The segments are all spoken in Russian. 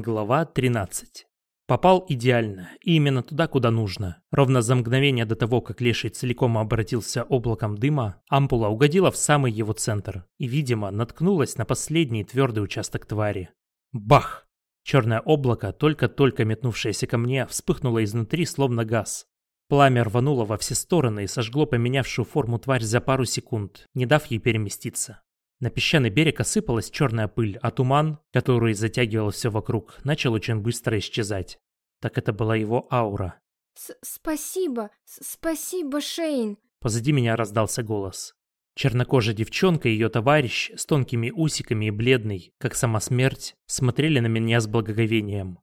Глава 13. Попал идеально, и именно туда, куда нужно. Ровно за мгновение до того, как леший целиком обратился облаком дыма, ампула угодила в самый его центр и, видимо, наткнулась на последний твердый участок твари. Бах! Черное облако, только-только метнувшееся ко мне, вспыхнуло изнутри, словно газ. Пламя рвануло во все стороны и сожгло поменявшую форму тварь за пару секунд, не дав ей переместиться. На песчаный берег осыпалась черная пыль, а туман, который затягивал все вокруг, начал очень быстро исчезать. Так это была его аура. С «Спасибо, спасибо, Шейн!» Позади меня раздался голос. Чернокожая девчонка и ее товарищ с тонкими усиками и бледный, как сама смерть, смотрели на меня с благоговением.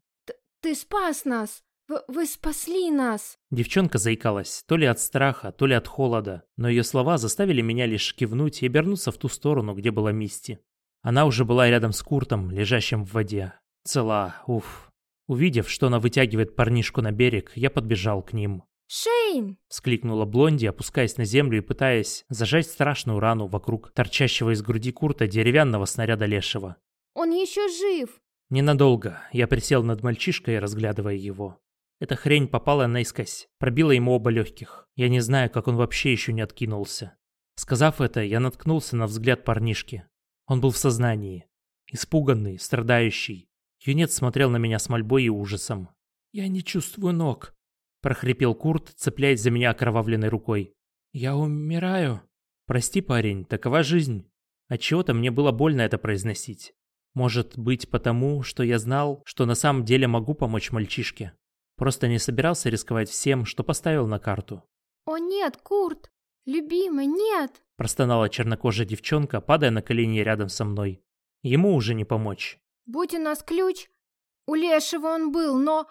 «Ты спас нас! В «Вы спасли нас!» Девчонка заикалась, то ли от страха, то ли от холода, но ее слова заставили меня лишь кивнуть и обернуться в ту сторону, где была Мисти. Она уже была рядом с Куртом, лежащим в воде. Цела, уф. Увидев, что она вытягивает парнишку на берег, я подбежал к ним. «Шейн!» — вскликнула Блонди, опускаясь на землю и пытаясь зажать страшную рану вокруг торчащего из груди Курта деревянного снаряда лешего. «Он еще жив!» Ненадолго. Я присел над мальчишкой, разглядывая его. Эта хрень попала наискось, пробила ему оба легких. Я не знаю, как он вообще еще не откинулся. Сказав это, я наткнулся на взгляд парнишки. Он был в сознании. Испуганный, страдающий. Юнец смотрел на меня с мольбой и ужасом. «Я не чувствую ног», — прохрипел Курт, цепляясь за меня окровавленной рукой. «Я умираю». «Прости, парень, такова жизнь. Отчего-то мне было больно это произносить. Может быть, потому, что я знал, что на самом деле могу помочь мальчишке. Просто не собирался рисковать всем, что поставил на карту. «О нет, Курт! Любимый, нет!» Простонала чернокожая девчонка, падая на колени рядом со мной. Ему уже не помочь. «Будь у нас ключ, у Лешего он был, но...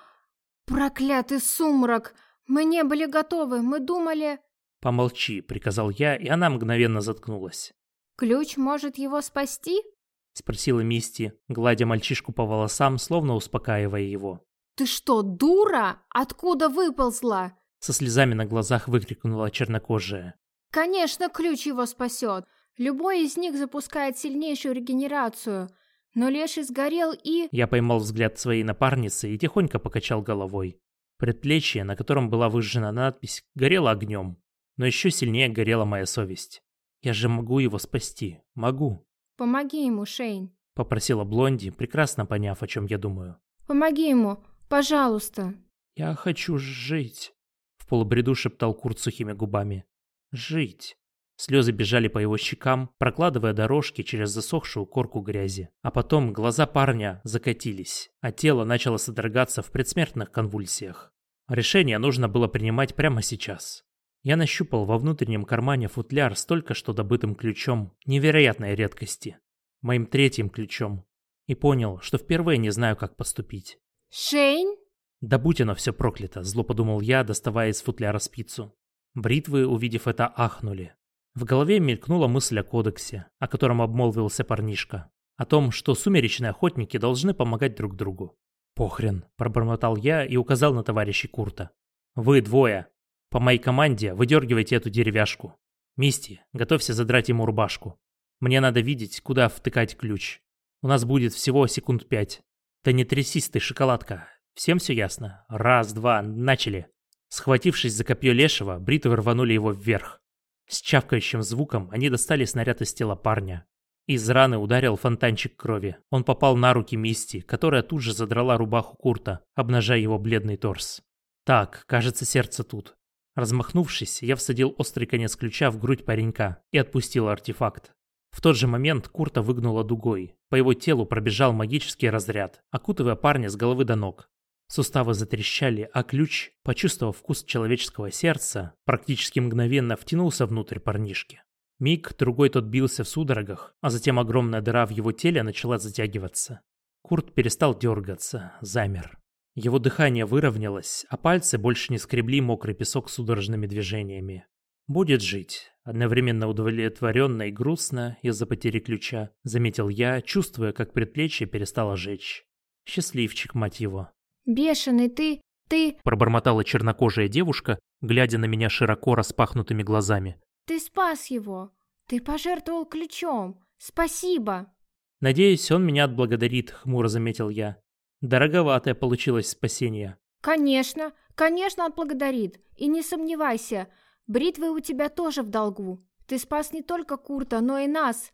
Проклятый сумрак! Мы не были готовы, мы думали...» «Помолчи», — приказал я, и она мгновенно заткнулась. «Ключ может его спасти?» — спросила Мисти, гладя мальчишку по волосам, словно успокаивая его. «Ты что, дура? Откуда выползла?» Со слезами на глазах выкрикнула чернокожая. «Конечно, ключ его спасет. Любой из них запускает сильнейшую регенерацию. Но Леший сгорел и...» Я поймал взгляд своей напарницы и тихонько покачал головой. Предплечье, на котором была выжжена надпись, горело огнем. Но еще сильнее горела моя совесть. Я же могу его спасти. Могу. «Помоги ему, Шейн», — попросила Блонди, прекрасно поняв, о чем я думаю. «Помоги ему. Пожалуйста. Я хочу жить. В полубреду шептал Курт сухими губами. Жить. Слезы бежали по его щекам, прокладывая дорожки через засохшую корку грязи. А потом глаза парня закатились, а тело начало содрогаться в предсмертных конвульсиях. Решение нужно было принимать прямо сейчас. Я нащупал во внутреннем кармане футляр с только что добытым ключом невероятной редкости. Моим третьим ключом. И понял, что впервые не знаю, как поступить. «Шейн?» «Да будь оно все проклято», — зло подумал я, доставая из футляра спицу. Бритвы, увидев это, ахнули. В голове мелькнула мысль о кодексе, о котором обмолвился парнишка. О том, что сумеречные охотники должны помогать друг другу. «Похрен», — пробормотал я и указал на товарища Курта. «Вы двое. По моей команде выдергивайте эту деревяшку. Мисти, готовься задрать ему рубашку. Мне надо видеть, куда втыкать ключ. У нас будет всего секунд пять. Да не трясись ты, шоколадка. Всем все ясно? Раз, два, начали. Схватившись за копье лешего, бритвы рванули его вверх. С чавкающим звуком они достали снаряд из тела парня. Из раны ударил фонтанчик крови. Он попал на руки Мисти, которая тут же задрала рубаху Курта, обнажая его бледный торс. Так, кажется, сердце тут. Размахнувшись, я всадил острый конец ключа в грудь паренька и отпустил артефакт. В тот же момент Курта выгнула дугой. По его телу пробежал магический разряд, окутывая парня с головы до ног. Суставы затрещали, а ключ, почувствовав вкус человеческого сердца, практически мгновенно втянулся внутрь парнишки. Миг, другой тот бился в судорогах, а затем огромная дыра в его теле начала затягиваться. Курт перестал дергаться, замер. Его дыхание выровнялось, а пальцы больше не скребли мокрый песок судорожными движениями. Будет жить. Одновременно удовлетворенно и грустно из-за потери ключа, заметил я, чувствуя, как предплечье перестало жечь. Счастливчик, мать его. «Бешеный ты, ты...» Пробормотала чернокожая девушка, глядя на меня широко распахнутыми глазами. «Ты спас его. Ты пожертвовал ключом. Спасибо!» «Надеюсь, он меня отблагодарит», — хмуро заметил я. Дороговатое получилось спасение. Конечно, конечно отблагодарит. И не сомневайся, бритвы у тебя тоже в долгу. Ты спас не только Курта, но и нас.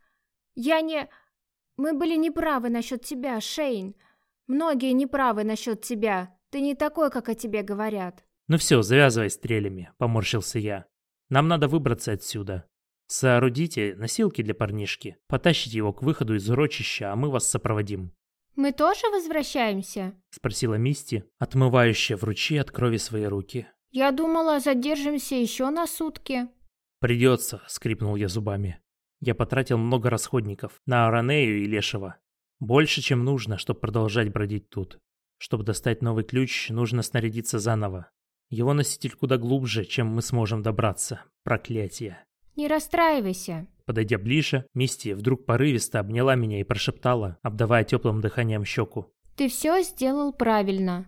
Я не... Мы были неправы насчет тебя, Шейн. Многие неправы насчет тебя. Ты не такой, как о тебе говорят. Ну все, завязывай стрелями, поморщился я. Нам надо выбраться отсюда. Соорудите носилки для парнишки, потащите его к выходу из урочища, а мы вас сопроводим. «Мы тоже возвращаемся?» — спросила Мисти, отмывающая в ручьи от крови свои руки. «Я думала, задержимся еще на сутки». «Придется», — скрипнул я зубами. Я потратил много расходников на Аранею и Лешего. Больше, чем нужно, чтобы продолжать бродить тут. Чтобы достать новый ключ, нужно снарядиться заново. Его носитель куда глубже, чем мы сможем добраться. Проклятие. «Не расстраивайся», Подойдя ближе, Мисти вдруг порывисто обняла меня и прошептала, обдавая теплым дыханием щеку. «Ты все сделал правильно.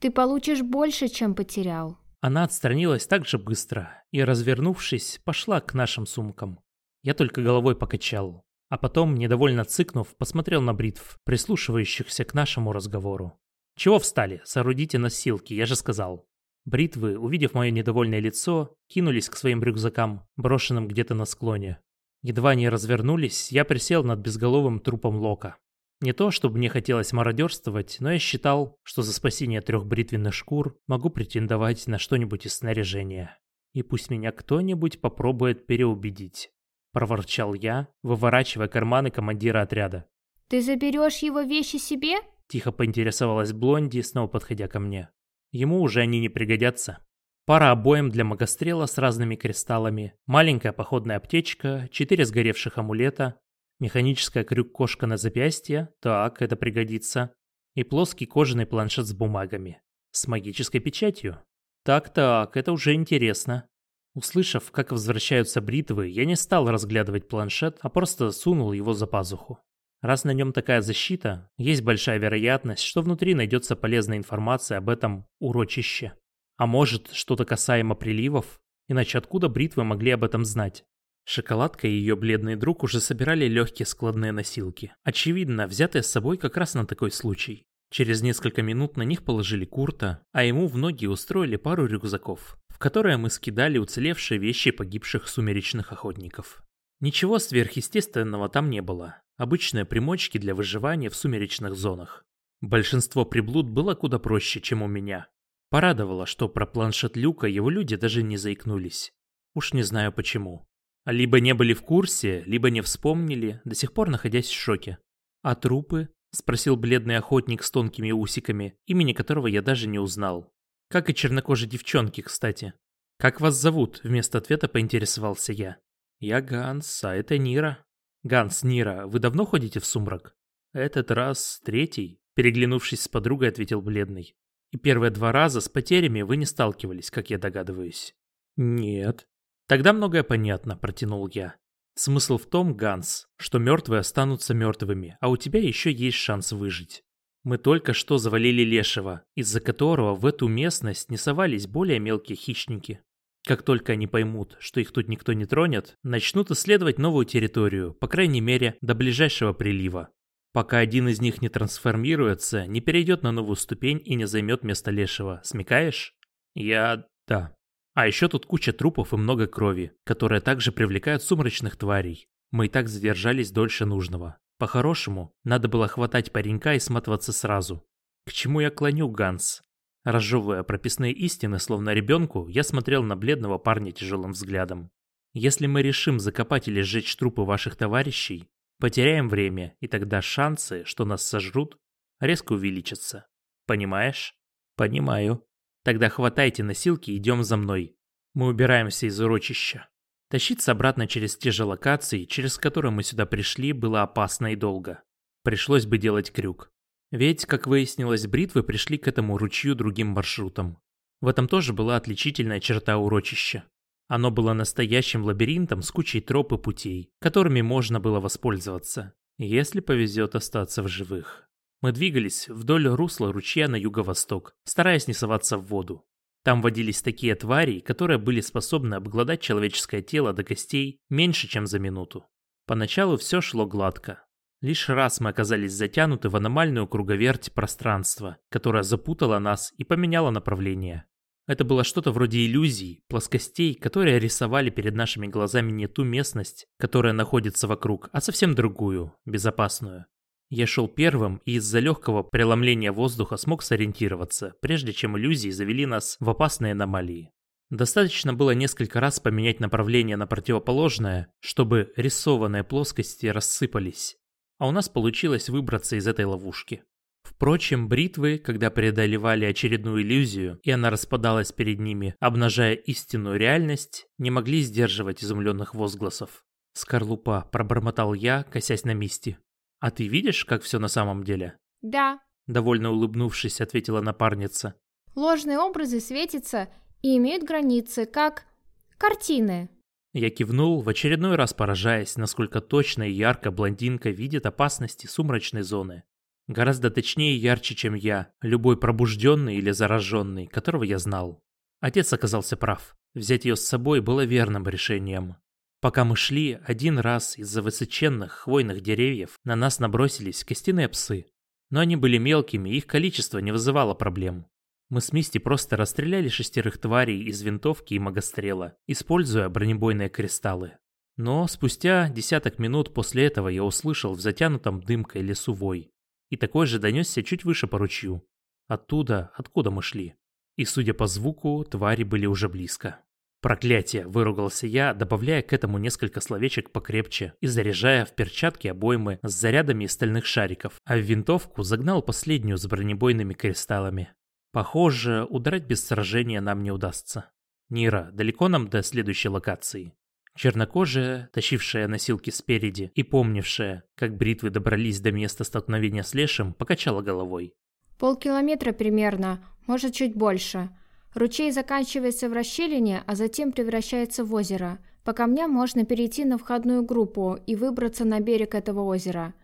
Ты получишь больше, чем потерял». Она отстранилась так же быстро и, развернувшись, пошла к нашим сумкам. Я только головой покачал, а потом, недовольно цыкнув, посмотрел на бритв, прислушивающихся к нашему разговору. «Чего встали? Соорудите носилки, я же сказал». Бритвы, увидев мое недовольное лицо, кинулись к своим рюкзакам, брошенным где-то на склоне. Едва они развернулись, я присел над безголовым трупом Лока. Не то, чтобы мне хотелось мародерствовать, но я считал, что за спасение трех бритвенных шкур могу претендовать на что-нибудь из снаряжения. И пусть меня кто-нибудь попробует переубедить. Проворчал я, выворачивая карманы командира отряда. «Ты заберешь его вещи себе?» Тихо поинтересовалась Блонди, снова подходя ко мне. Ему уже они не пригодятся. Пара обоим для магострела с разными кристаллами, маленькая походная аптечка, четыре сгоревших амулета, механическая крюк-кошка на запястье, так, это пригодится, и плоский кожаный планшет с бумагами, с магической печатью. Так-так, это уже интересно. Услышав, как возвращаются бритвы, я не стал разглядывать планшет, а просто сунул его за пазуху. Раз на нем такая защита, есть большая вероятность, что внутри найдется полезная информация об этом урочище. А может, что-то касаемо приливов? Иначе откуда бритвы могли об этом знать? Шоколадка и ее бледный друг уже собирали легкие складные носилки. Очевидно, взятые с собой как раз на такой случай. Через несколько минут на них положили Курта, а ему в ноги устроили пару рюкзаков, в которые мы скидали уцелевшие вещи погибших сумеречных охотников. Ничего сверхъестественного там не было. Обычные примочки для выживания в сумеречных зонах. Большинство приблуд было куда проще, чем у меня. Порадовало, что про планшет Люка его люди даже не заикнулись. Уж не знаю почему. Либо не были в курсе, либо не вспомнили, до сих пор находясь в шоке. «А трупы?» – спросил бледный охотник с тонкими усиками, имени которого я даже не узнал. Как и чернокожие девчонки, кстати. «Как вас зовут?» – вместо ответа поинтересовался я. «Я Ганс, а это Нира». «Ганс, Нира, вы давно ходите в сумрак?» «Этот раз третий», – переглянувшись с подругой, ответил бледный. И первые два раза с потерями вы не сталкивались, как я догадываюсь. Нет. Тогда многое понятно, протянул я. Смысл в том, Ганс, что мертвые останутся мертвыми, а у тебя еще есть шанс выжить. Мы только что завалили лешего, из-за которого в эту местность не совались более мелкие хищники. Как только они поймут, что их тут никто не тронет, начнут исследовать новую территорию, по крайней мере, до ближайшего прилива пока один из них не трансформируется, не перейдет на новую ступень и не займет место лешего. Смекаешь? Я... да. А еще тут куча трупов и много крови, которая также привлекает сумрачных тварей. Мы и так задержались дольше нужного. По-хорошему, надо было хватать паренька и сматываться сразу. К чему я клоню, Ганс? Разжевывая прописные истины, словно ребенку, я смотрел на бледного парня тяжелым взглядом. Если мы решим закопать или сжечь трупы ваших товарищей, Потеряем время, и тогда шансы, что нас сожрут, резко увеличатся. Понимаешь? Понимаю. Тогда хватайте носилки идем за мной. Мы убираемся из урочища. Тащиться обратно через те же локации, через которые мы сюда пришли, было опасно и долго. Пришлось бы делать крюк. Ведь, как выяснилось, бритвы пришли к этому ручью другим маршрутом. В этом тоже была отличительная черта урочища. Оно было настоящим лабиринтом с кучей троп и путей, которыми можно было воспользоваться, если повезет остаться в живых. Мы двигались вдоль русла ручья на юго-восток, стараясь не соваться в воду. Там водились такие твари, которые были способны обглодать человеческое тело до костей меньше, чем за минуту. Поначалу все шло гладко. Лишь раз мы оказались затянуты в аномальную круговерть пространства, которая запутала нас и поменяла направление. Это было что-то вроде иллюзий, плоскостей, которые рисовали перед нашими глазами не ту местность, которая находится вокруг, а совсем другую, безопасную. Я шел первым и из-за легкого преломления воздуха смог сориентироваться, прежде чем иллюзии завели нас в опасные аномалии. Достаточно было несколько раз поменять направление на противоположное, чтобы рисованные плоскости рассыпались. А у нас получилось выбраться из этой ловушки. Впрочем, бритвы, когда преодолевали очередную иллюзию, и она распадалась перед ними, обнажая истинную реальность, не могли сдерживать изумленных возгласов. «Скорлупа», — пробормотал я, косясь на Мисти. «А ты видишь, как все на самом деле?» «Да», — довольно улыбнувшись, ответила напарница. «Ложные образы светятся и имеют границы, как картины». Я кивнул, в очередной раз поражаясь, насколько точно и ярко блондинка видит опасности сумрачной зоны. Гораздо точнее и ярче, чем я, любой пробужденный или зараженный, которого я знал. Отец оказался прав. Взять ее с собой было верным решением. Пока мы шли, один раз из-за высоченных хвойных деревьев на нас набросились костяные псы. Но они были мелкими, и их количество не вызывало проблем. Мы с Мисти просто расстреляли шестерых тварей из винтовки и магострела, используя бронебойные кристаллы. Но спустя десяток минут после этого я услышал в затянутом дымкой лесу вой и такой же донесся чуть выше по ручью. Оттуда, откуда мы шли. И, судя по звуку, твари были уже близко. «Проклятие!» – выругался я, добавляя к этому несколько словечек покрепче и заряжая в перчатки обоймы с зарядами из стальных шариков, а в винтовку загнал последнюю с бронебойными кристаллами. Похоже, удрать без сражения нам не удастся. Нира, далеко нам до следующей локации? Чернокожая, тащившая носилки спереди и помнившая, как бритвы добрались до места столкновения с лешим, покачала головой. «Полкилометра примерно, может чуть больше. Ручей заканчивается в расщелине, а затем превращается в озеро. По камням можно перейти на входную группу и выбраться на берег этого озера.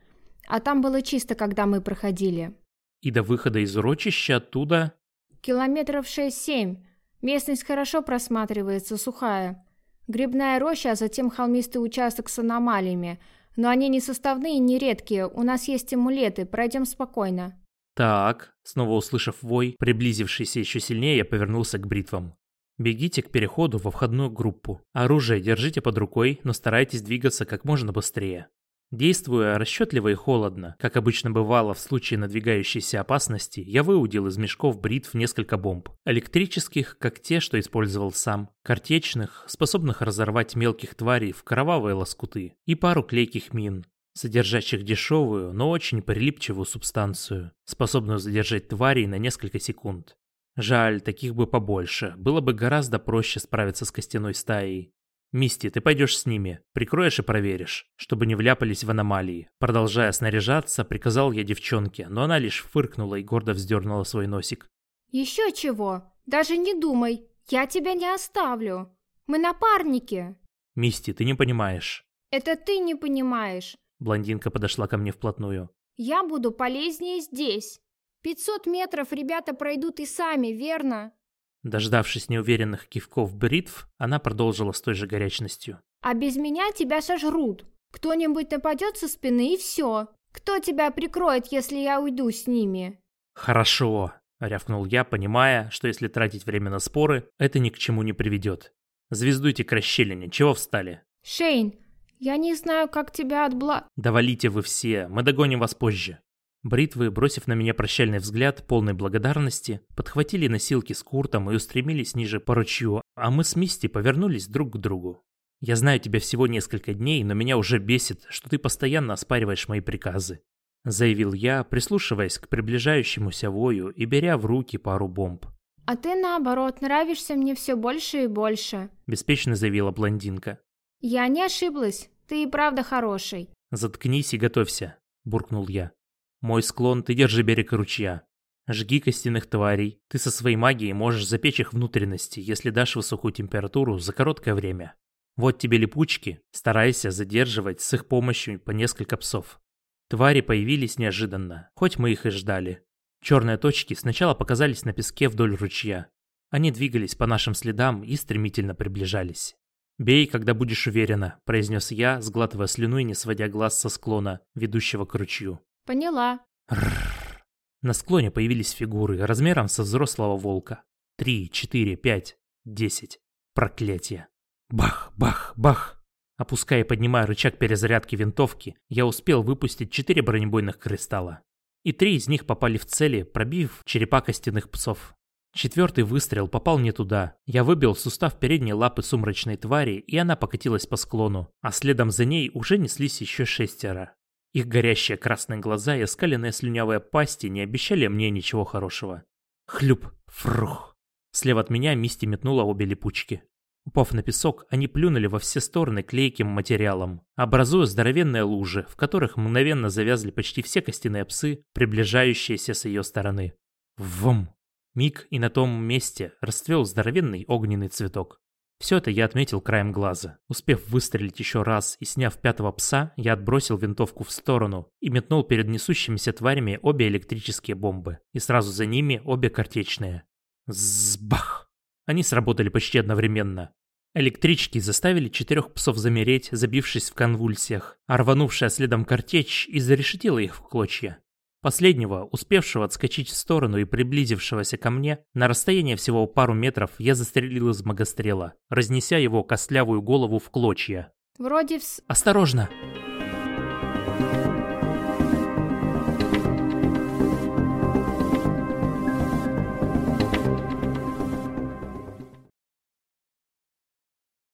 А там было чисто, когда мы проходили». «И до выхода из урочища оттуда?» «Километров шесть-семь. Местность хорошо просматривается, сухая». Грибная роща, а затем холмистый участок с аномалиями. Но они не составные и не редкие, у нас есть амулеты, пройдем спокойно». «Так», снова услышав вой, приблизившийся еще сильнее, я повернулся к бритвам. «Бегите к переходу во входную группу. Оружие держите под рукой, но старайтесь двигаться как можно быстрее. Действуя расчетливо и холодно, как обычно бывало в случае надвигающейся опасности, я выудил из мешков бритв несколько бомб. Электрических, как те, что использовал сам, картечных, способных разорвать мелких тварей в кровавые лоскуты, и пару клейких мин, содержащих дешевую, но очень прилипчивую субстанцию, способную задержать тварей на несколько секунд. Жаль, таких бы побольше, было бы гораздо проще справиться с костяной стаей. «Мисти, ты пойдешь с ними, прикроешь и проверишь, чтобы не вляпались в аномалии». Продолжая снаряжаться, приказал я девчонке, но она лишь фыркнула и гордо вздернула свой носик. «Еще чего? Даже не думай, я тебя не оставлю. Мы напарники». «Мисти, ты не понимаешь». «Это ты не понимаешь». Блондинка подошла ко мне вплотную. «Я буду полезнее здесь. Пятьсот метров ребята пройдут и сами, верно?» Дождавшись неуверенных кивков бритв, она продолжила с той же горячностью. «А без меня тебя сожрут. Кто-нибудь нападет со спины и все. Кто тебя прикроет, если я уйду с ними?» «Хорошо», — рявкнул я, понимая, что если тратить время на споры, это ни к чему не приведет. «Звездуйте к расщелине, чего встали?» «Шейн, я не знаю, как тебя отбла...» «Да валите вы все, мы догоним вас позже». Бритвы, бросив на меня прощальный взгляд, полной благодарности, подхватили носилки с Куртом и устремились ниже по ручью, а мы с Мисти повернулись друг к другу. «Я знаю тебя всего несколько дней, но меня уже бесит, что ты постоянно оспариваешь мои приказы», — заявил я, прислушиваясь к приближающемуся вою и беря в руки пару бомб. «А ты, наоборот, нравишься мне все больше и больше», — беспечно заявила блондинка. «Я не ошиблась, ты и правда хороший». «Заткнись и готовься», — буркнул я. Мой склон, ты держи берег ручья. Жги костяных тварей. Ты со своей магией можешь запечь их внутренности, если дашь высокую температуру за короткое время. Вот тебе липучки. Старайся задерживать с их помощью по несколько псов. Твари появились неожиданно, хоть мы их и ждали. Черные точки сначала показались на песке вдоль ручья. Они двигались по нашим следам и стремительно приближались. «Бей, когда будешь уверена», — произнес я, сглатывая слюну и не сводя глаз со склона, ведущего к ручью. Поняла. Рррр. На склоне появились фигуры размером со взрослого волка. Три, четыре, пять, десять. Проклятие. Бах, бах, бах. Опуская и поднимая рычаг перезарядки винтовки, я успел выпустить четыре бронебойных кристалла. И три из них попали в цели, пробив черепа костяных псов. Четвертый выстрел попал не туда. Я выбил сустав передней лапы сумрачной твари, и она покатилась по склону, а следом за ней уже неслись еще шестеро. Их горящие красные глаза и оскаленные слюнявые пасти не обещали мне ничего хорошего. Хлюп, фрух. Слева от меня Мисти метнула обе липучки. Упав на песок, они плюнули во все стороны клейким материалом, образуя здоровенные лужи, в которых мгновенно завязли почти все костяные псы, приближающиеся с ее стороны. Вом! Миг, и на том месте расцвел здоровенный огненный цветок. Все это я отметил краем глаза. Успев выстрелить еще раз и сняв пятого пса, я отбросил винтовку в сторону и метнул перед несущимися тварями обе электрические бомбы. И сразу за ними обе картечные. Сбах! Они сработали почти одновременно. Электрички заставили четырех псов замереть, забившись в конвульсиях, а рванувшая следом картечь изрешетила их в клочья. Последнего, успевшего отскочить в сторону и приблизившегося ко мне, на расстояние всего пару метров я застрелил из магострела, разнеся его костлявую голову в клочья. Вроде вс... «Осторожно!»